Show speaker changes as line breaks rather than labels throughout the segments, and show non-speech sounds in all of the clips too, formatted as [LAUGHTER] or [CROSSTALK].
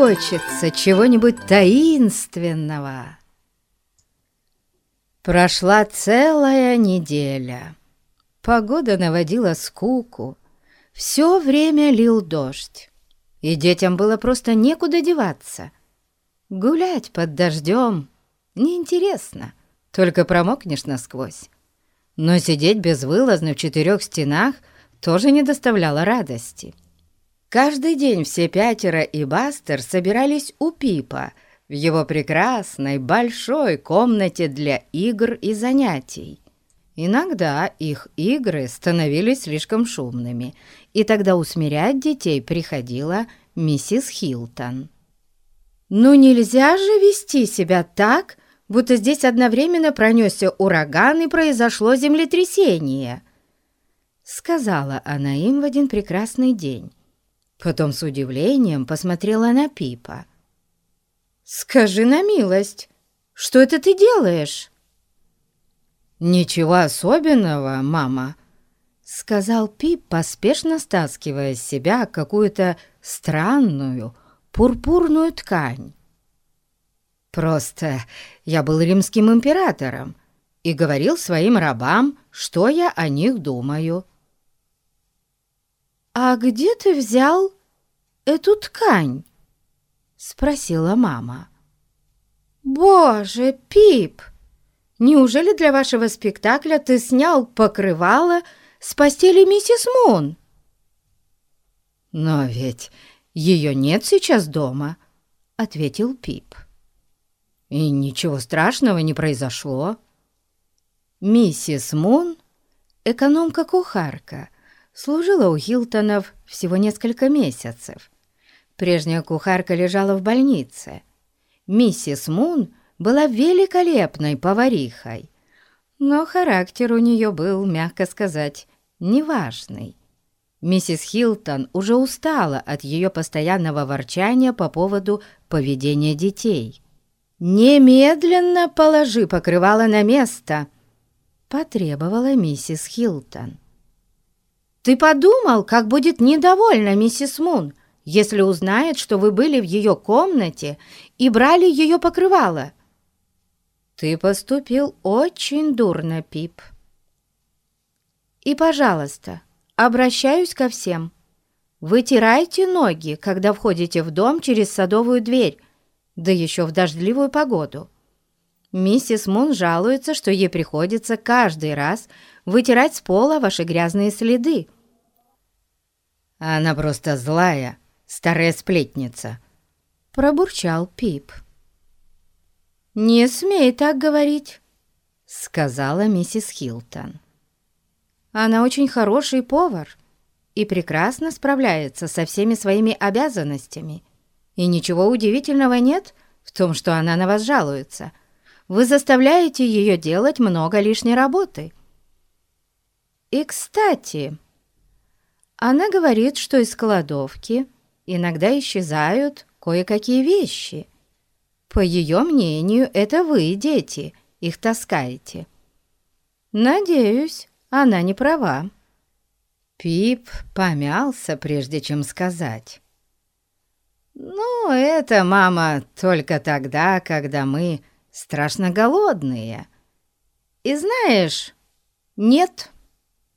хочется чего-нибудь таинственного. Прошла целая неделя. Погода наводила скуку. Все время лил дождь, и детям было просто некуда деваться. Гулять под дождем неинтересно, только промокнешь насквозь. Но сидеть безвылазно в четырех стенах тоже не доставляло радости. Каждый день все пятеро и Бастер собирались у Пипа в его прекрасной большой комнате для игр и занятий. Иногда их игры становились слишком шумными, и тогда усмирять детей приходила миссис Хилтон. «Ну нельзя же вести себя так, будто здесь одновременно пронесся ураган и произошло землетрясение», сказала она им в один прекрасный день. Потом с удивлением посмотрела на Пипа. «Скажи на милость, что это ты делаешь?» «Ничего особенного, мама», — сказал Пип, поспешно стаскивая с себя какую-то странную пурпурную ткань. «Просто я был римским императором и говорил своим рабам, что я о них думаю». «А где ты взял эту ткань?» — спросила мама. «Боже, Пип, неужели для вашего спектакля ты снял покрывало с постели миссис Мун?» «Но ведь ее нет сейчас дома», — ответил Пип. «И ничего страшного не произошло». Миссис Мун, экономка-кухарка, служила у Хилтонов всего несколько месяцев. Прежняя кухарка лежала в больнице. Миссис Мун была великолепной поварихой, но характер у нее был, мягко сказать, неважный. Миссис Хилтон уже устала от ее постоянного ворчания по поводу поведения детей. «Немедленно положи покрывало на место!» — потребовала миссис Хилтон. «Ты подумал, как будет недовольна миссис Мун, если узнает, что вы были в ее комнате и брали ее покрывало?» «Ты поступил очень дурно, Пип». «И, пожалуйста, Обращаюсь ко всем. Вытирайте ноги, когда входите в дом через садовую дверь, да еще в дождливую погоду. Миссис Мун жалуется, что ей приходится каждый раз вытирать с пола ваши грязные следы. «Она просто злая, старая сплетница», — пробурчал Пип. «Не смей так говорить», — сказала миссис Хилтон. Она очень хороший повар и прекрасно справляется со всеми своими обязанностями. И ничего удивительного нет в том, что она на вас жалуется. Вы заставляете ее делать много лишней работы. И, кстати, она говорит, что из кладовки иногда исчезают кое-какие вещи. По ее мнению, это вы, дети, их таскаете. Надеюсь, она не права. Пип помялся, прежде чем сказать. «Ну, это, мама, только тогда, когда мы страшно голодные. И знаешь, нет,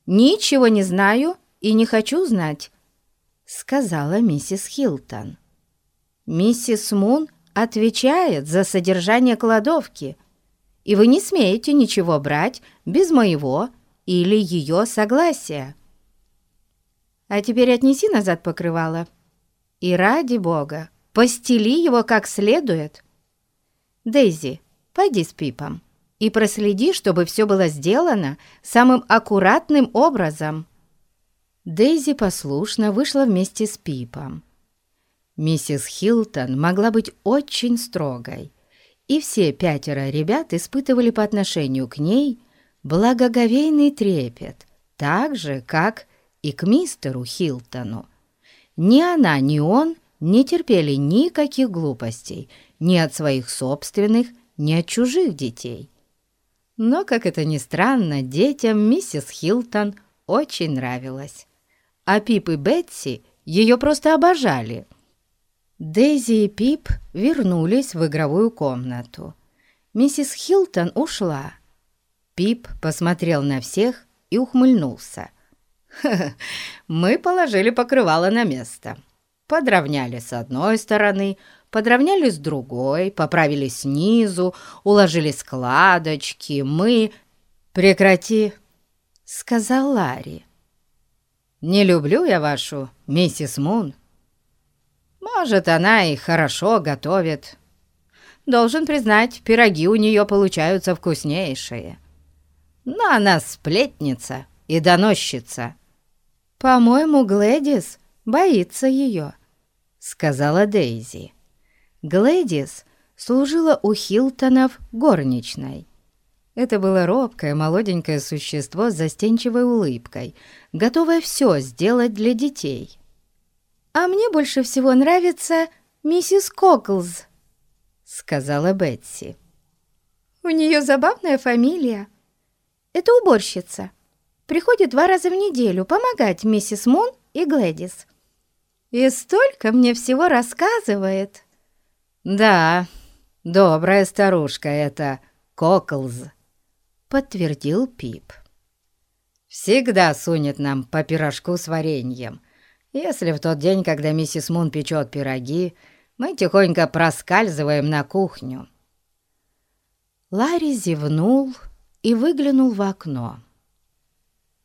ничего не знаю и не хочу знать», — сказала миссис Хилтон. «Миссис Мун отвечает за содержание кладовки, и вы не смеете ничего брать без моего или ее согласия. А теперь отнеси назад покрывало и ради бога постели его как следует. Дейзи, пойди с Пипом и проследи, чтобы все было сделано самым аккуратным образом». Дейзи послушно вышла вместе с Пипом. Миссис Хилтон могла быть очень строгой, и все пятеро ребят испытывали по отношению к ней благоговейный трепет, так же, как и к мистеру Хилтону. Ни она, ни он не терпели никаких глупостей ни от своих собственных, ни от чужих детей. Но, как это ни странно, детям миссис Хилтон очень нравилась. А Пип и Бетси ее просто обожали. Дейзи и Пип вернулись в игровую комнату. Миссис Хилтон ушла. Пип посмотрел на всех и ухмыльнулся. «Ха [LAUGHS] -ха, мы положили покрывало на место. Подровняли с одной стороны, подровняли с другой, поправили снизу, уложили складочки. Мы... Прекрати, сказал Ларри. Не люблю я вашу миссис Мун. Может, она и хорошо готовит. Должен признать, пироги у нее получаются вкуснейшие. Но она сплетница и доносчица. По-моему, Глэдис боится ее, сказала Дейзи. Глэдис служила у Хилтонов горничной. Это было робкое, молоденькое существо с застенчивой улыбкой, готовое все сделать для детей. «А мне больше всего нравится миссис Коклз», — сказала Бетси. «У нее забавная фамилия. Это уборщица. Приходит два раза в неделю помогать миссис Мун и Глэдис. И столько мне всего рассказывает». «Да, добрая старушка это Коклз», — подтвердил Пип. «Всегда сунет нам по пирожку с вареньем. Если в тот день, когда миссис Мун печет пироги, мы тихонько проскальзываем на кухню». Ларри зевнул и выглянул в окно.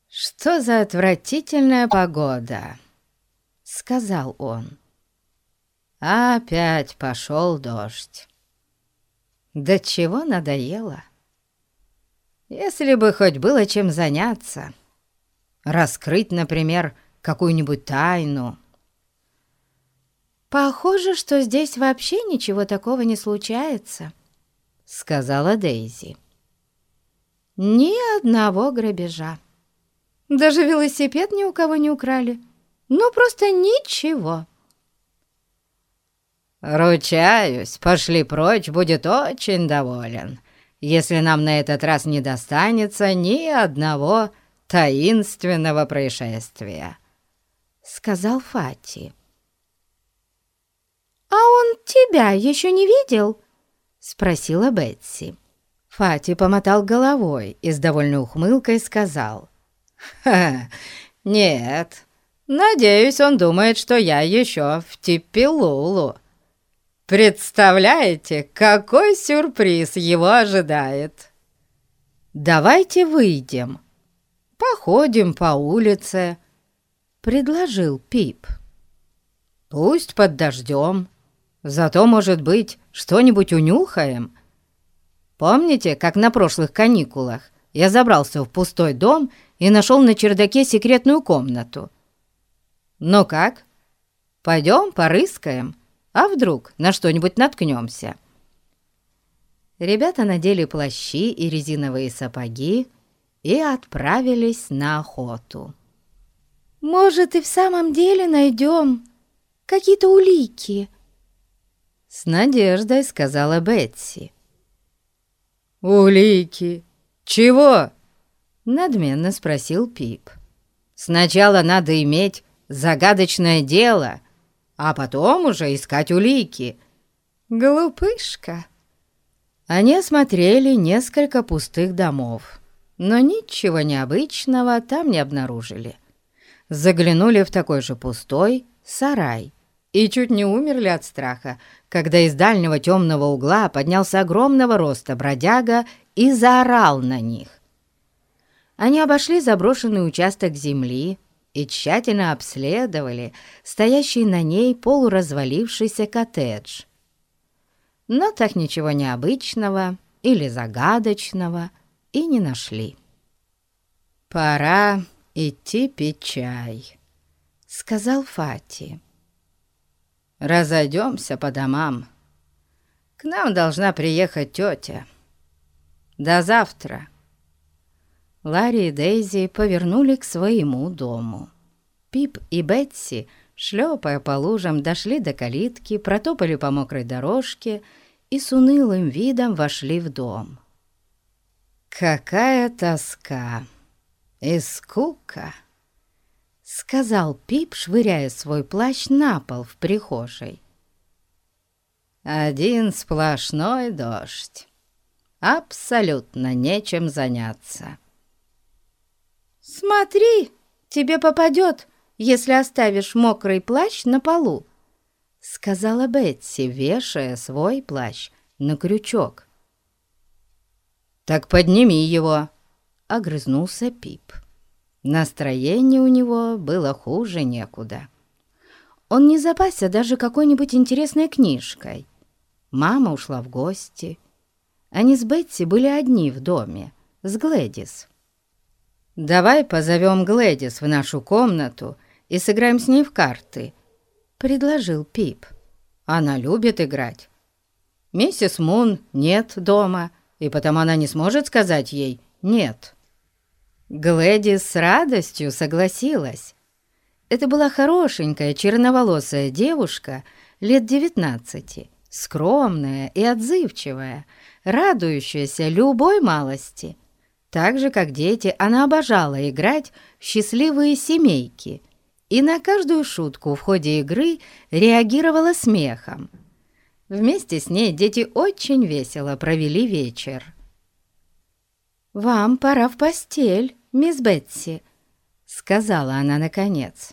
«Что за отвратительная погода!» — сказал он. Опять пошел дождь. Да чего надоело. Если бы хоть было чем заняться. Раскрыть, например, какую-нибудь тайну. «Похоже, что здесь вообще ничего такого не случается», — сказала Дейзи. «Ни одного грабежа. Даже велосипед ни у кого не украли. Ну, просто ничего». «Ручаюсь, пошли прочь, будет очень доволен, если нам на этот раз не достанется ни одного таинственного происшествия», — сказал Фати. «А он тебя еще не видел?» — спросила Бетси. Фати помотал головой и с довольной ухмылкой сказал. «Ха, нет, надеюсь, он думает, что я еще в Типпилулу». Представляете, какой сюрприз его ожидает? Давайте выйдем, походим по улице, предложил Пип. Пусть под дождем, зато, может быть, что-нибудь унюхаем. Помните, как на прошлых каникулах я забрался в пустой дом и нашел на чердаке секретную комнату? Ну как, пойдем порыскаем?» А вдруг на что-нибудь наткнемся?» Ребята надели плащи и резиновые сапоги и отправились на охоту. «Может, и в самом деле найдем какие-то улики?» С надеждой сказала Бетси. «Улики? Чего?» Надменно спросил Пип. «Сначала надо иметь загадочное дело, а потом уже искать улики. Глупышка!» Они осмотрели несколько пустых домов, но ничего необычного там не обнаружили. Заглянули в такой же пустой сарай и чуть не умерли от страха, когда из дальнего темного угла поднялся огромного роста бродяга и заорал на них. Они обошли заброшенный участок земли, и тщательно обследовали стоящий на ней полуразвалившийся коттедж. Но так ничего необычного или загадочного и не нашли. «Пора идти пить чай», — сказал Фати. «Разойдемся по домам. К нам должна приехать тетя. До завтра». Ларри и Дейзи повернули к своему дому. Пип и Бетси, шлепая по лужам, дошли до калитки, протопали по мокрой дорожке и с унылым видом вошли в дом. «Какая тоска и скука!» — сказал Пип, швыряя свой плащ на пол в прихожей. Один сплошной дождь. Абсолютно нечем заняться. «Смотри, тебе попадет, если оставишь мокрый плащ на полу», сказала Бетси, вешая свой плащ на крючок. «Так подними его!» — огрызнулся Пип. Настроение у него было хуже некуда. Он не запасся даже какой-нибудь интересной книжкой. Мама ушла в гости. Они с Бетси были одни в доме, с Глэдис. «Давай позовем Глэдис в нашу комнату и сыграем с ней в карты», — предложил Пип. «Она любит играть. Миссис Мун нет дома, и потому она не сможет сказать ей «нет». Глэдис с радостью согласилась. Это была хорошенькая черноволосая девушка лет девятнадцати, скромная и отзывчивая, радующаяся любой малости. Так же, как дети, она обожала играть в счастливые семейки и на каждую шутку в ходе игры реагировала смехом. Вместе с ней дети очень весело провели вечер. «Вам пора в постель, мисс Бетси», — сказала она наконец.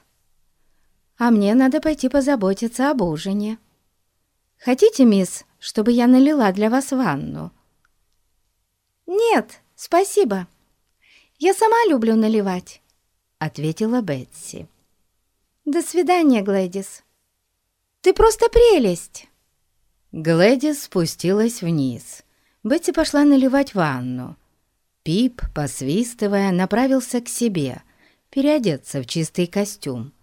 «А мне надо пойти позаботиться об ужине. Хотите, мисс, чтобы я налила для вас ванну?» «Нет, спасибо. Я сама люблю наливать», — ответила Бетси. «До свидания, Глэдис. Ты просто прелесть!» Глэдис спустилась вниз. Бетти пошла наливать ванну. Пип, посвистывая, направился к себе, переодеться в чистый костюм.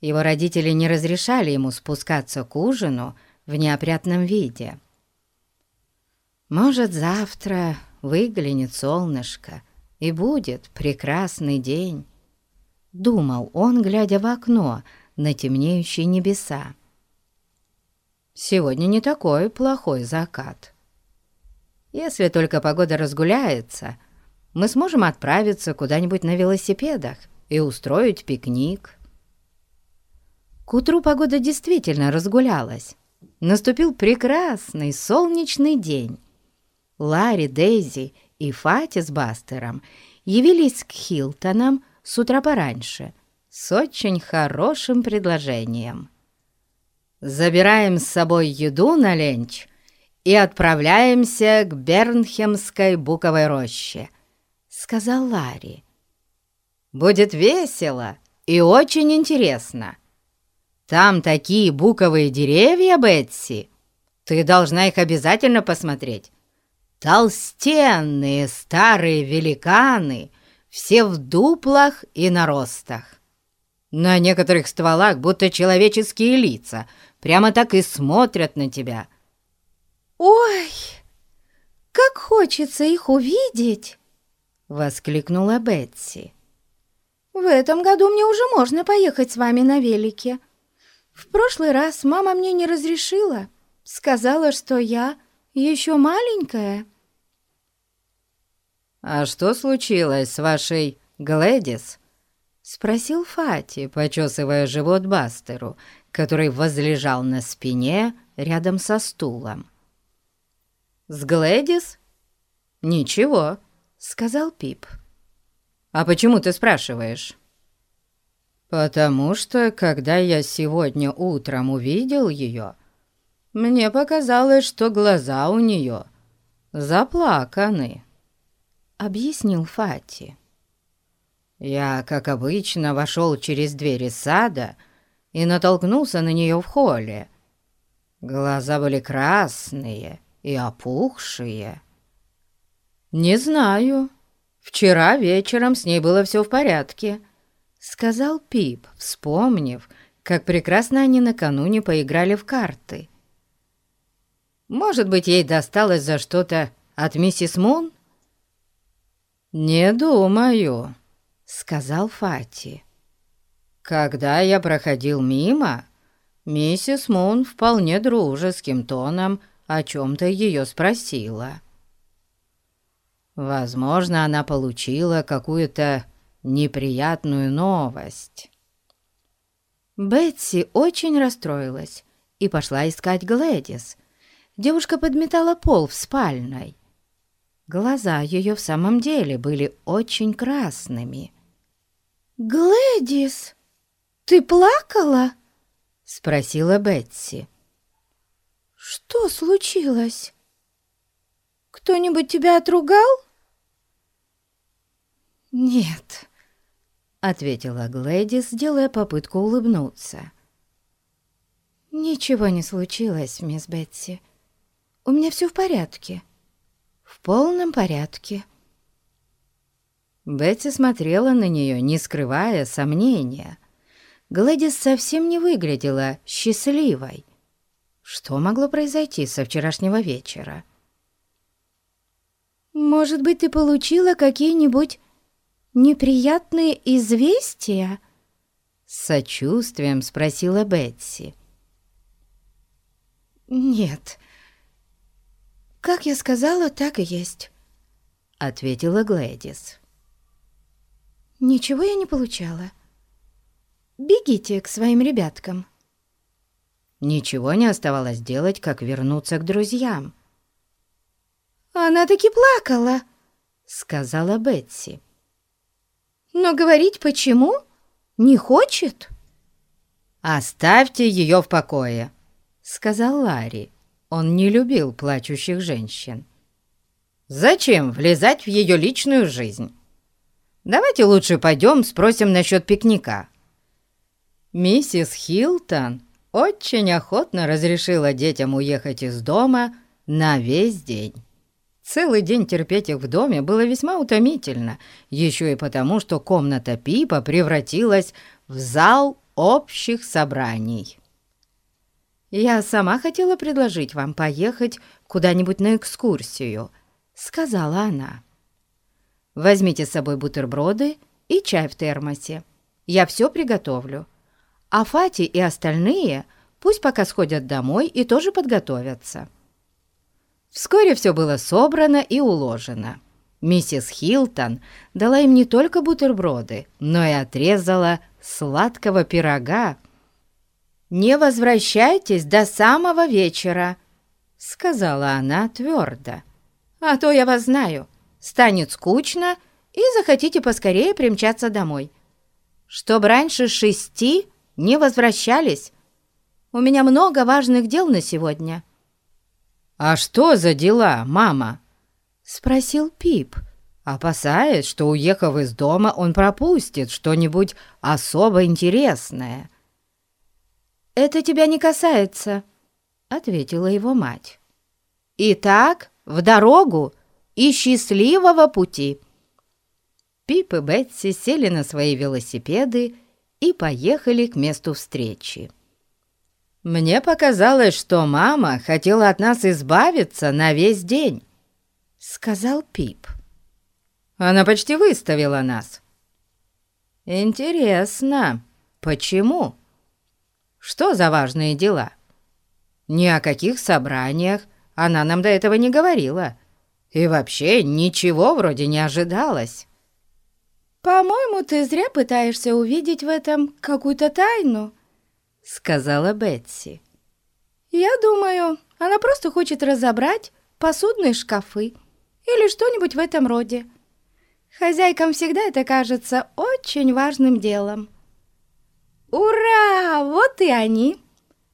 Его родители не разрешали ему спускаться к ужину в неопрятном виде. «Может, завтра выглянет солнышко, и будет прекрасный день», — думал он, глядя в окно на темнеющие небеса. Сегодня не такой плохой закат. Если только погода разгуляется, мы сможем отправиться куда-нибудь на велосипедах и устроить пикник. К утру погода действительно разгулялась. Наступил прекрасный солнечный день. Ларри, Дейзи и Фати с Бастером явились к Хилтонам с утра пораньше с очень хорошим предложением — забираем с собой еду на ленч и отправляемся к Бернхемской буковой роще», — сказал Ларри. «Будет весело и очень интересно. Там такие буковые деревья, Бетси. Ты должна их обязательно посмотреть. Толстенные старые великаны, все в дуплах и наростах. На некоторых стволах будто человеческие лица — Прямо так и смотрят на тебя».
«Ой, как хочется их увидеть!» — воскликнула Бетси. «В этом году мне уже можно поехать с вами на велике. В прошлый раз мама мне не разрешила, сказала, что я еще маленькая».
«А что случилось с вашей Глэдис?» — спросил Фати, почесывая живот Бастеру, который возлежал на спине рядом со стулом. «С Глэдис?» «Ничего», — сказал Пип. «А почему ты спрашиваешь?» «Потому что, когда я сегодня утром увидел ее, мне показалось, что глаза у нее заплаканы», — объяснил Фати. «Я, как обычно, вошел через двери сада и натолкнулся на нее в холле. Глаза были красные и опухшие. «Не знаю. Вчера вечером с ней было все в порядке», — сказал Пип, вспомнив, как прекрасно они накануне поиграли в карты. «Может быть, ей досталось за что-то от миссис Мун?» «Не думаю», — сказал Фати. Когда я проходил мимо, миссис Мун вполне дружеским тоном о чем-то ее спросила. Возможно, она получила какую-то неприятную новость. Бетси очень расстроилась и пошла искать Глэдис, девушка подметала пол в спальной. Глаза ее в самом деле были очень красными.
«Глэдис, ты плакала?»
— спросила Бетси.
«Что случилось? Кто-нибудь тебя отругал?»
«Нет», — ответила Глэдис, делая попытку улыбнуться. «Ничего не случилось, мисс Бетси. У меня все в порядке. В полном порядке». Бетси смотрела на нее, не скрывая сомнения. Глэдис совсем не выглядела счастливой. Что могло произойти со вчерашнего вечера?
«Может быть, ты получила какие-нибудь неприятные известия?»
С сочувствием спросила Бетси.
«Нет. Как я сказала, так и есть», — ответила Глэдис. «Ничего я не получала. Бегите к своим ребяткам».
Ничего не оставалось делать, как вернуться к друзьям.
«Она таки плакала», —
сказала Бетси.
«Но говорить почему? Не хочет?»
«Оставьте ее в покое», — сказал Ларри. Он не любил плачущих женщин. «Зачем влезать в ее личную жизнь? Давайте лучше пойдем спросим насчет пикника». Миссис Хилтон очень охотно разрешила детям уехать из дома на весь день. Целый день терпеть их в доме было весьма утомительно, еще и потому, что комната Пипа превратилась в зал общих собраний. «Я сама хотела предложить вам поехать куда-нибудь на экскурсию», — сказала она. «Возьмите с собой бутерброды и чай в термосе. Я все приготовлю. А Фати и остальные пусть пока сходят домой и тоже подготовятся». Вскоре все было собрано и уложено. Миссис Хилтон дала им не только бутерброды, но и отрезала сладкого пирога, «Не возвращайтесь до самого вечера», — сказала она твердо. «А то я вас знаю, станет скучно, и захотите поскорее примчаться домой. Чтоб раньше шести не возвращались. У меня много важных дел на сегодня». «А что за дела, мама?» — спросил Пип, опасаясь, что, уехав из дома, он пропустит что-нибудь особо интересное — «Это тебя не касается», — ответила его мать. «Итак, в дорогу и счастливого пути!» Пип и Бетси сели на свои велосипеды и поехали к месту встречи. «Мне показалось, что мама хотела от нас избавиться на весь день», — сказал Пип. «Она почти выставила нас». «Интересно, почему?» Что за важные дела? Ни о каких собраниях она нам до этого не говорила. И вообще ничего вроде не ожидалось.
«По-моему, ты зря пытаешься увидеть в этом какую-то тайну», — сказала Бетси. «Я думаю, она просто хочет разобрать посудные шкафы или что-нибудь в этом роде. Хозяйкам всегда это кажется очень важным делом». «Ура! Вот и они!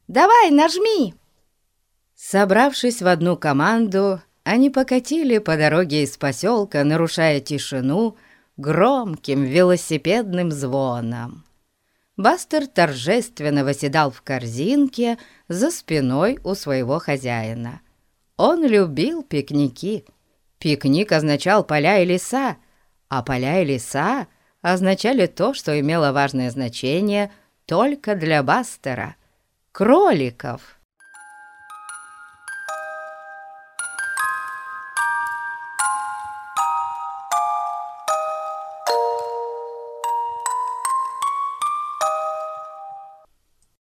Давай, нажми!»
Собравшись в одну команду, они покатили по дороге из поселка, нарушая тишину громким велосипедным звоном. Бастер торжественно восседал в корзинке за спиной у своего хозяина. Он любил пикники. Пикник означал поля и леса, а поля и леса означали то, что имело важное значение – только для Бастера, кроликов.